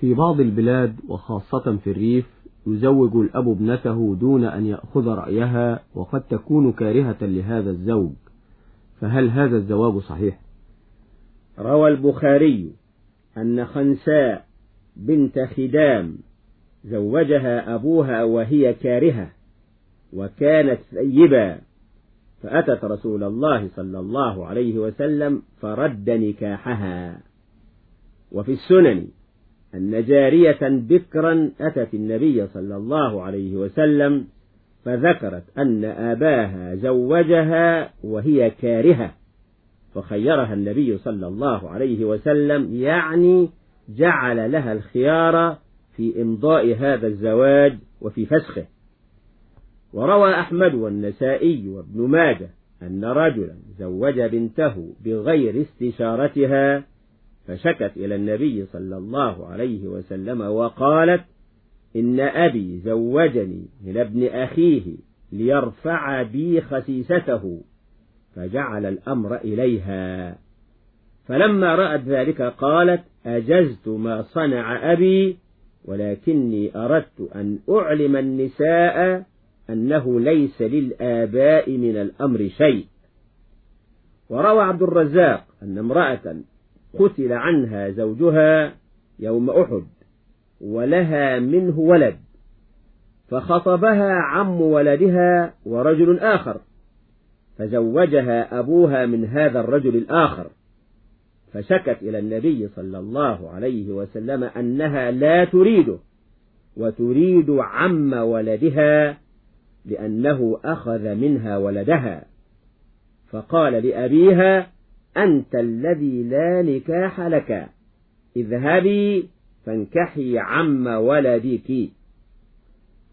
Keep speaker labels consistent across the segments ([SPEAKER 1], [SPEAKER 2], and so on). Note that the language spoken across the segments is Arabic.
[SPEAKER 1] في بعض البلاد وخاصة في الريف يزوج الأب ابنته دون أن يأخذ رأيها وقد تكون كارهة لهذا الزوج فهل هذا الزواج صحيح؟
[SPEAKER 2] روى البخاري أن خنساء بنت خدام زوجها أبوها وهي كارهة وكانت ثيبا فأتت رسول الله صلى الله عليه وسلم فرد نكاحها وفي السنن أن جارية بكرا أتت النبي صلى الله عليه وسلم فذكرت أن أباها زوجها وهي كارهة فخيرها النبي صلى الله عليه وسلم يعني جعل لها الخيار في إمضاء هذا الزواج وفي فسخه. وروى أحمد والنسائي وابن ماجه أن رجلا زوج بنته بغير استشارتها فشكت إلى النبي صلى الله عليه وسلم وقالت إن أبي زوجني من ابن أخيه ليرفع بي خسيسته فجعل الأمر إليها. فلما رأت ذلك قالت أجزت ما صنع أبي ولكني أردت أن أعلم النساء أنه ليس للآباء من الأمر شيء. وروى عبد الرزاق أن امرأة قتل عنها زوجها يوم أحد ولها منه ولد فخطبها عم ولدها ورجل آخر فزوجها أبوها من هذا الرجل الآخر. فشكت إلى النبي صلى الله عليه وسلم أنها لا تريده وتريد عم ولدها لأنه أخذ منها ولدها. فقال لأبيها أنت الذي لا نكاح لك. اذهبي فانكحي عم ولدك.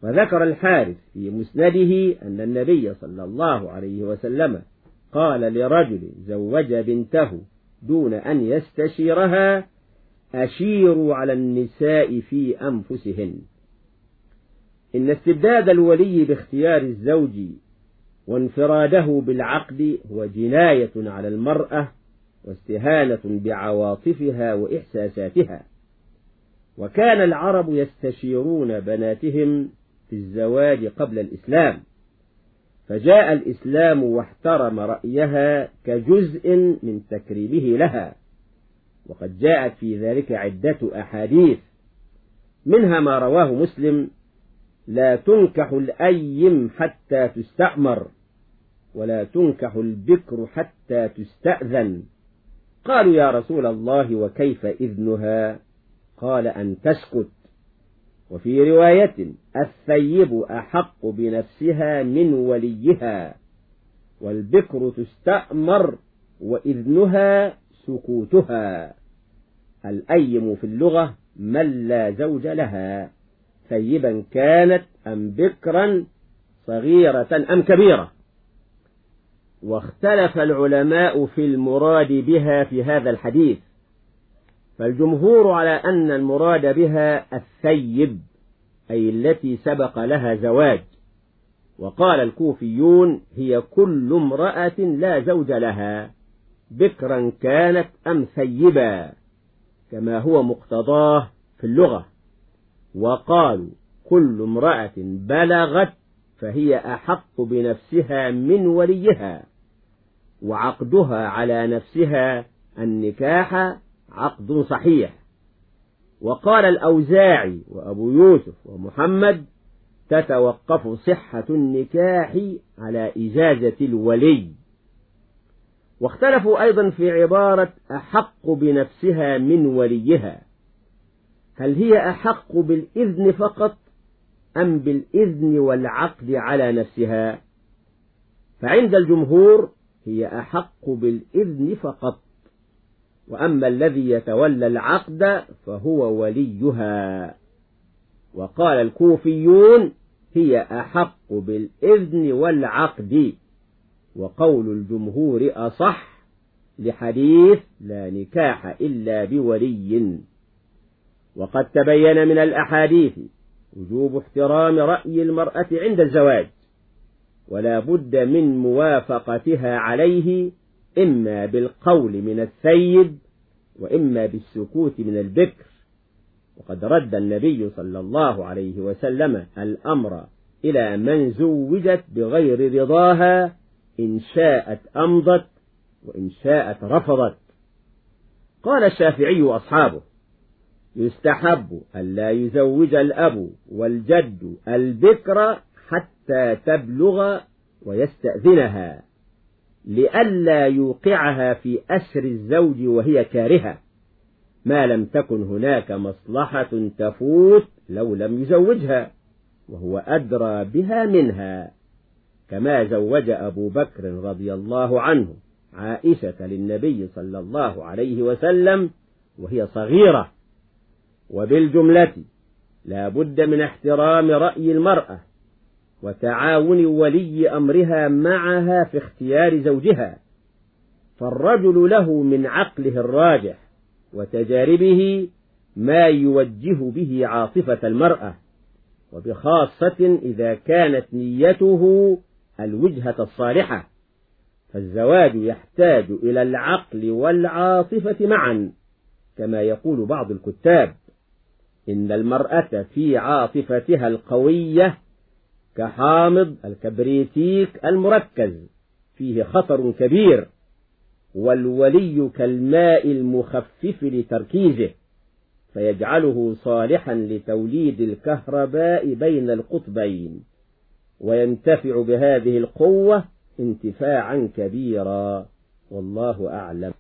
[SPEAKER 2] وذكر الحارث في مسنده أن النبي صلى الله عليه وسلم قال لرجل زوج بنته دون أن يستشيرها أشيروا على النساء في أنفسهن. إن استبداد الولي باختيار الزوج وانفراده بالعقد هو جناية على المرأة واستهانة بعواطفها وإحساساتها. وكان العرب يستشيرون بناتهم في الزواج قبل الإسلام. فجاء الإسلام واحترم رأيها كجزء من تكريمه لها. وقد جاءت في ذلك عدة أحاديث. منها ما رواه مسلم لا تنكح الأيم حتى تستأمر ولا تنكح البكر حتى تستأذن. قالوا يا رسول الله وكيف إذنها؟ قال أن تسكت. وفي رواية الثيب أحق بنفسها من وليها والبكر تستأمر وإذنها سكوتها. الأيم في اللغة من لا زوج لها ثيبا كانت أم بكرا صغيرة أم كبيرة. واختلف العلماء في المراد بها في هذا الحديث. فالجمهور على أن المراد بها الثيب أي التي سبق لها زواج. وقال الكوفيون هي كل امرأة لا زوج لها بكرا كانت أم ثيبا كما هو مقتضاه في اللغة. وقالوا كل امرأة بلغت فهي أحق بنفسها من وليها. وعقدها على نفسها النكاح عقد صحيح. وقال الأوزاعي وأبو يوسف ومحمد تتوقف صحة النكاح على إجازة الولي. واختلفوا أيضا في عبارة أحق بنفسها من وليها. هل هي أحق بالإذن فقط أم بالإذن والعقد على نفسها؟ فعند الجمهور هي أحق بالإذن فقط. وأما الذي يتولى العقد فهو وليها. وقال الكوفيون هي أحق بالإذن والعقد. وقول الجمهور أصح لحديث لا نكاح إلا بولي. وقد تبين من الأحاديث وجوب احترام رأي المرأة عند الزواج. ولا بد من موافقتها عليه إما بالقول من الثيب وإما بالسكوت من البكر. وقد رد النبي صلى الله عليه وسلم الأمر إلى من زوجت بغير رضاها إن شاءت أمضت وإن شاءت رفضت. قال الشافعي وأصحابه يستحب ألا يزوج الأب والجد البكر حتى تبلغ ويستأذنها لئلا يوقعها في أسر الزوج وهي كارهة. ما لم تكن هناك مصلحة تفوت لو لم يزوجها وهو أدرى بها منها. كما زوج أبو بكر رضي الله عنه عائشة للنبي صلى الله عليه وسلم وهي صغيرة. وبالجملة لا بد من احترام رأي المرأة وتعاون ولي أمرها معها في اختيار زوجها فالرجل له من عقله الراجح وتجاربه ما يوجه به عاطفة المرأة وبخاصة إذا كانت نيته الوجهة الصالحة فالزواج يحتاج إلى العقل والعاطفة معا كما يقول بعض الكتاب إن المرأة في عاطفتها القوية كحامض الكبريتيك المركز فيه خطر كبير والولي كالماء المخفف لتركيزه فيجعله صالحا لتوليد الكهرباء بين القطبين وينتفع بهذه القوة انتفاعا كبيرا والله أعلم.